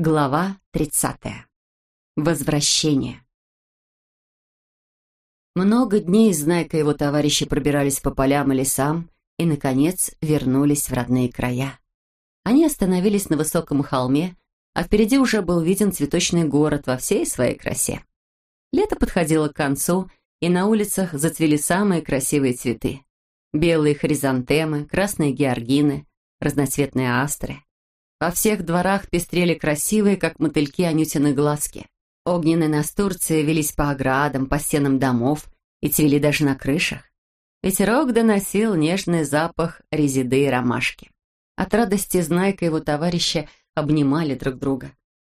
Глава 30. Возвращение. Много дней Знайка и его товарищи пробирались по полям и лесам и, наконец, вернулись в родные края. Они остановились на высоком холме, а впереди уже был виден цветочный город во всей своей красе. Лето подходило к концу, и на улицах зацвели самые красивые цветы. Белые хризантемы, красные георгины, разноцветные астры. Во всех дворах пестрели красивые, как мотыльки, анютины глазки. Огненные настурции велись по оградам, по стенам домов и цвели даже на крышах. Ветерок доносил нежный запах резиды и ромашки. От радости Знайка и его товарища обнимали друг друга.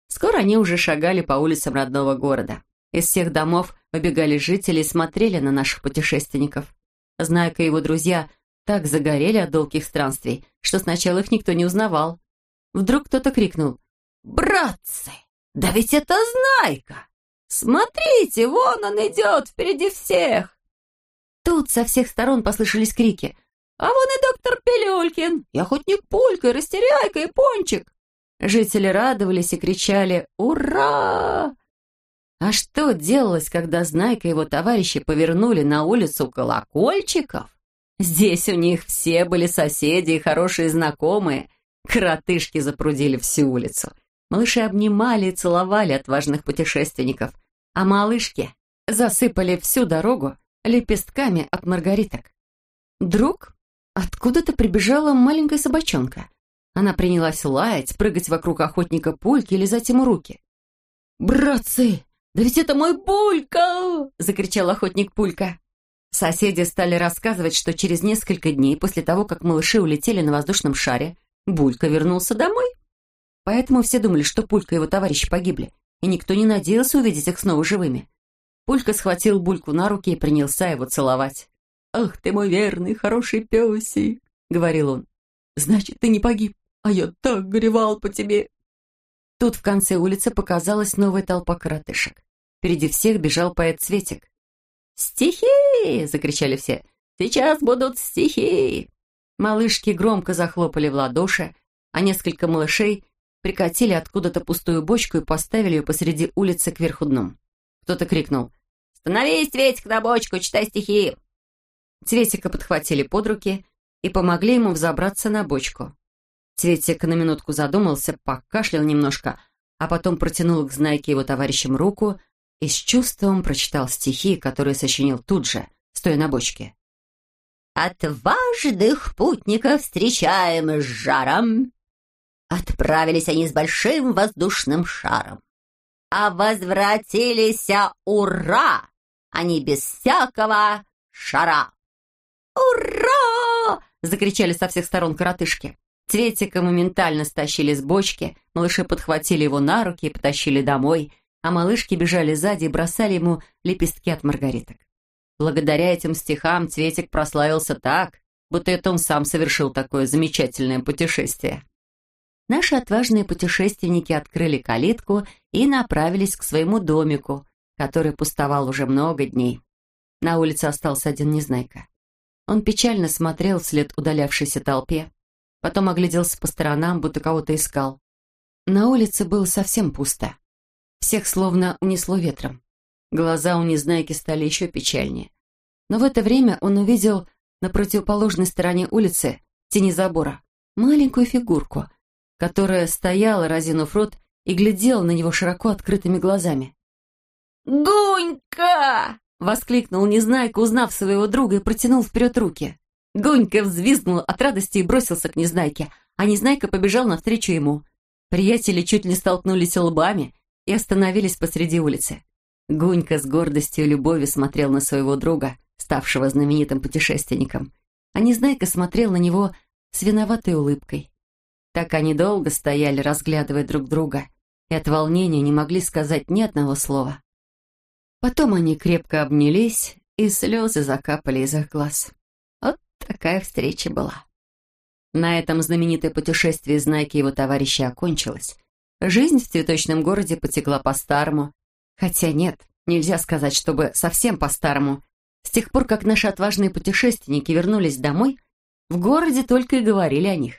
Скоро они уже шагали по улицам родного города. Из всех домов выбегали жители и смотрели на наших путешественников. Знайка и его друзья так загорели от долгих странствий, что сначала их никто не узнавал. Вдруг кто-то крикнул «Братцы, да ведь это Знайка! Смотрите, вон он идет впереди всех!» Тут со всех сторон послышались крики «А вон и доктор Пилюлькин, и охотник Пулька, и Растеряйка, и Пончик!» Жители радовались и кричали «Ура!» А что делалось, когда Знайка и его товарищи повернули на улицу колокольчиков? Здесь у них все были соседи и хорошие знакомые – Коротышки запрудили всю улицу. Малыши обнимали и целовали отважных путешественников, а малышки засыпали всю дорогу лепестками от маргариток. Вдруг откуда-то прибежала маленькая собачонка. Она принялась лаять, прыгать вокруг охотника Пульки и лизать ему руки. «Братцы, да ведь это мой Пулька!» — закричал охотник Пулька. Соседи стали рассказывать, что через несколько дней после того, как малыши улетели на воздушном шаре, Булька вернулся домой. Поэтому все думали, что Пулька и его товарищи погибли, и никто не надеялся увидеть их снова живыми. Пулька схватил Бульку на руки и принялся его целовать. «Ах ты мой верный, хороший песик!» — говорил он. «Значит, ты не погиб, а я так горевал по тебе!» Тут в конце улицы показалась новая толпа коротышек. Впереди всех бежал поэт Цветик. «Стихи!» — закричали все. «Сейчас будут стихи!» Малышки громко захлопали в ладоши, а несколько малышей прикатили откуда-то пустую бочку и поставили ее посреди улицы кверху дном. Кто-то крикнул «Становись, Цветик, на бочку, читай стихи!» Цветика подхватили под руки и помогли ему взобраться на бочку. Цветик на минутку задумался, покашлял немножко, а потом протянул к Знайке его товарищам руку и с чувством прочитал стихи, которые сочинил тут же, стоя на бочке. Отважных путников встречаем с жаром. Отправились они с большим воздушным шаром. А возвратились, ура! Они без всякого шара. «Ура!» — закричали со всех сторон коротышки. Цветика моментально стащили с бочки, малыши подхватили его на руки и потащили домой, а малышки бежали сзади и бросали ему лепестки от маргариток. Благодаря этим стихам Цветик прославился так, будто это он сам совершил такое замечательное путешествие. Наши отважные путешественники открыли калитку и направились к своему домику, который пустовал уже много дней. На улице остался один незнайка. Он печально смотрел вслед удалявшейся толпе, потом огляделся по сторонам, будто кого-то искал. На улице было совсем пусто. Всех словно унесло ветром. Глаза у Незнайки стали еще печальнее. Но в это время он увидел на противоположной стороне улицы, в тени забора, маленькую фигурку, которая стояла, разинув рот, и глядела на него широко открытыми глазами. «Гунька!» — воскликнул Незнайка, узнав своего друга, и протянул вперед руки. Гунька взвизгнул от радости и бросился к Незнайке, а Незнайка побежал навстречу ему. Приятели чуть не столкнулись лбами и остановились посреди улицы. Гунька с гордостью и любовью смотрел на своего друга, ставшего знаменитым путешественником. А Незнайка смотрел на него с виноватой улыбкой. Так они долго стояли, разглядывая друг друга, и от волнения не могли сказать ни одного слова. Потом они крепко обнялись, и слезы закапали из их глаз. Вот такая встреча была. На этом знаменитое путешествие Знайки и его товарища окончилось. Жизнь в цветочном городе потекла по-старому, Хотя нет, нельзя сказать, чтобы совсем по-старому. С тех пор, как наши отважные путешественники вернулись домой, в городе только и говорили о них.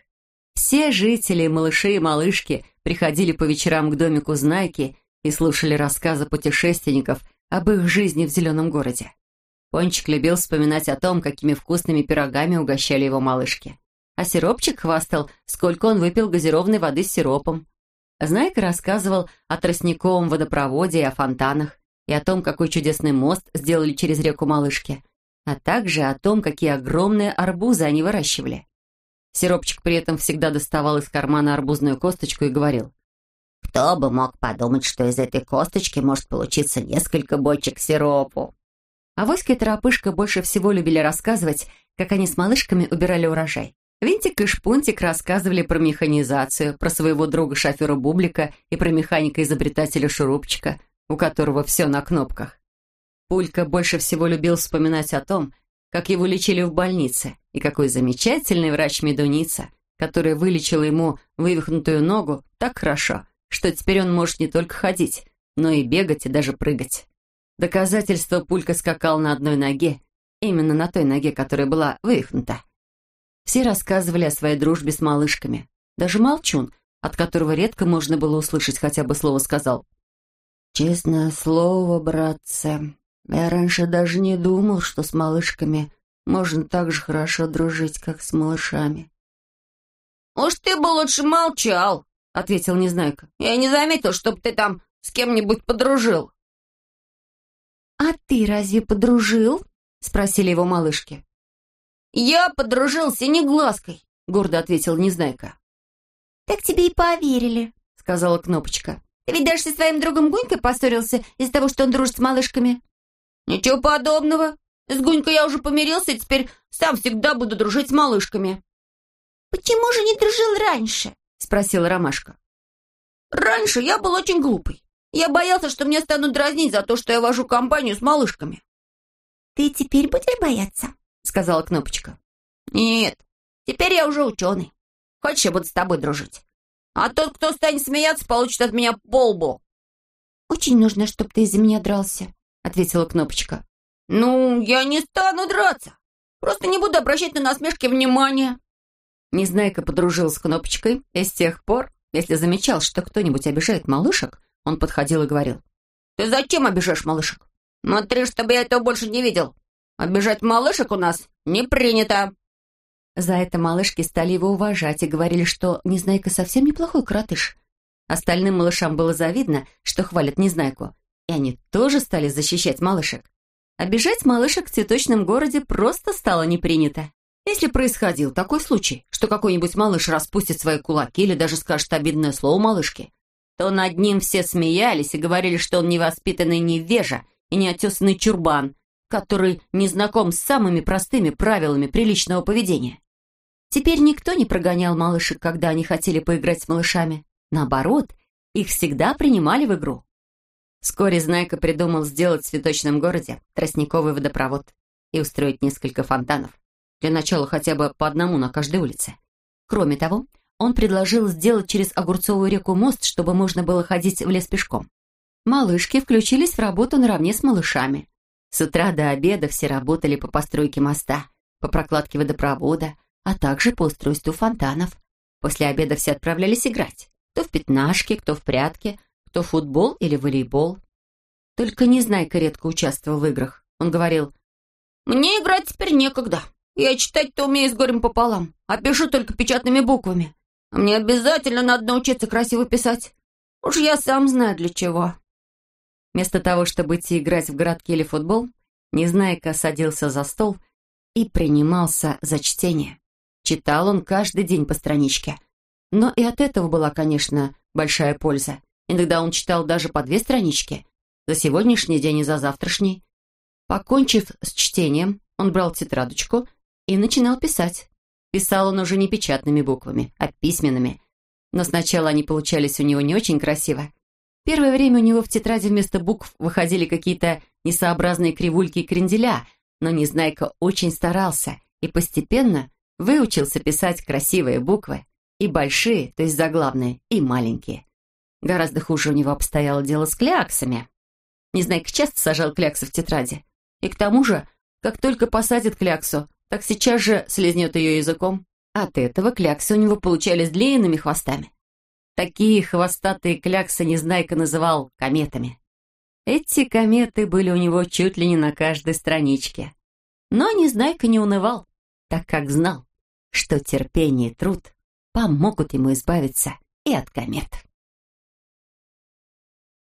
Все жители, малыши и малышки приходили по вечерам к домику Знайки и слушали рассказы путешественников об их жизни в зеленом городе. Пончик любил вспоминать о том, какими вкусными пирогами угощали его малышки. А сиропчик хвастал, сколько он выпил газированной воды с сиропом. Знайка рассказывал о тростниковом водопроводе и о фонтанах, и о том, какой чудесный мост сделали через реку Малышки, а также о том, какие огромные арбузы они выращивали. Сиропчик при этом всегда доставал из кармана арбузную косточку и говорил, «Кто бы мог подумать, что из этой косточки может получиться несколько бочек сиропу?» А Воська и Торопышка больше всего любили рассказывать, как они с малышками убирали урожай. Винтик и Шпунтик рассказывали про механизацию, про своего друга-шофера Бублика и про механика-изобретателя Шурупчика, у которого все на кнопках. Пулька больше всего любил вспоминать о том, как его лечили в больнице, и какой замечательный врач-медуница, который вылечил ему вывихнутую ногу так хорошо, что теперь он может не только ходить, но и бегать и даже прыгать. Доказательство Пулька скакал на одной ноге, именно на той ноге, которая была вывихнута. Все рассказывали о своей дружбе с малышками. Даже Молчун, от которого редко можно было услышать хотя бы слово сказал. «Честное слово, братцы, я раньше даже не думал, что с малышками можно так же хорошо дружить, как с малышами». «Уж ты бы лучше молчал», — ответил Незнайка. «Я не заметил, чтобы ты там с кем-нибудь подружил». «А ты разве подружил?» — спросили его малышки. «Я подружил с Синеглазкой», — гордо ответил Незнайка. «Так тебе и поверили», — сказала Кнопочка. «Ты ведь даже со своим другом Гунькой поссорился из-за того, что он дружит с малышками». «Ничего подобного. С Гунькой я уже помирился и теперь сам всегда буду дружить с малышками». «Почему же не дружил раньше?» — спросила Ромашка. «Раньше я был очень глупый. Я боялся, что мне станут дразнить за то, что я вожу компанию с малышками». «Ты теперь будешь бояться?» — сказала Кнопочка. «Нет, теперь я уже ученый. Хочешь, я буду с тобой дружить? А тот, кто станет смеяться, получит от меня полбу». «Очень нужно, чтобы ты из-за меня дрался», — ответила Кнопочка. «Ну, я не стану драться. Просто не буду обращать на насмешки внимания». Незнайка подружился с Кнопочкой, и с тех пор, если замечал, что кто-нибудь обижает малышек, он подходил и говорил. «Ты зачем обижаешь малышек? Смотри, чтобы я этого больше не видел. Обижать малышек у нас не принято». За это малышки стали его уважать и говорили, что Незнайка совсем неплохой коротыш. Остальным малышам было завидно, что хвалят Незнайку, и они тоже стали защищать малышек. Обижать малышек в цветочном городе просто стало не принято. Если происходил такой случай, что какой-нибудь малыш распустит свои кулаки или даже скажет обидное слово малышке, то над ним все смеялись и говорили, что он невоспитанный невежа и неотесанный чурбан, который не знаком с самыми простыми правилами приличного поведения. Теперь никто не прогонял малышек, когда они хотели поиграть с малышами. Наоборот, их всегда принимали в игру. Вскоре Знайка придумал сделать в цветочном городе тростниковый водопровод и устроить несколько фонтанов. Для начала хотя бы по одному на каждой улице. Кроме того, он предложил сделать через Огурцовую реку мост, чтобы можно было ходить в лес пешком. Малышки включились в работу наравне с малышами. С утра до обеда все работали по постройке моста, по прокладке водопровода, а также по устройству фонтанов. После обеда все отправлялись играть. Кто в пятнашки, кто в прятки, кто в футбол или волейбол. Только Незнайка редко участвовал в играх. Он говорил, «Мне играть теперь некогда. Я читать-то умею с горем пополам, а пишу только печатными буквами. А мне обязательно надо научиться красиво писать. Уж я сам знаю для чего». Вместо того, чтобы идти играть в городки или футбол, Незнайка садился за стол и принимался за чтение. Читал он каждый день по страничке. Но и от этого была, конечно, большая польза. Иногда он читал даже по две странички. За сегодняшний день и за завтрашний. Покончив с чтением, он брал тетрадочку и начинал писать. Писал он уже не печатными буквами, а письменными. Но сначала они получались у него не очень красиво. Первое время у него в тетради вместо букв выходили какие-то несообразные кривульки и кренделя, но Незнайка очень старался и постепенно выучился писать красивые буквы, и большие, то есть заглавные, и маленькие. Гораздо хуже у него обстояло дело с кляксами. Незнайка часто сажал кляксы в тетради. И к тому же, как только посадит кляксу, так сейчас же слезнет ее языком. От этого кляксы у него получались длинными хвостами. Такие хвостатые кляксы Незнайка называл кометами. Эти кометы были у него чуть ли не на каждой страничке. Но Незнайка не унывал, так как знал, что терпение и труд помогут ему избавиться и от комет.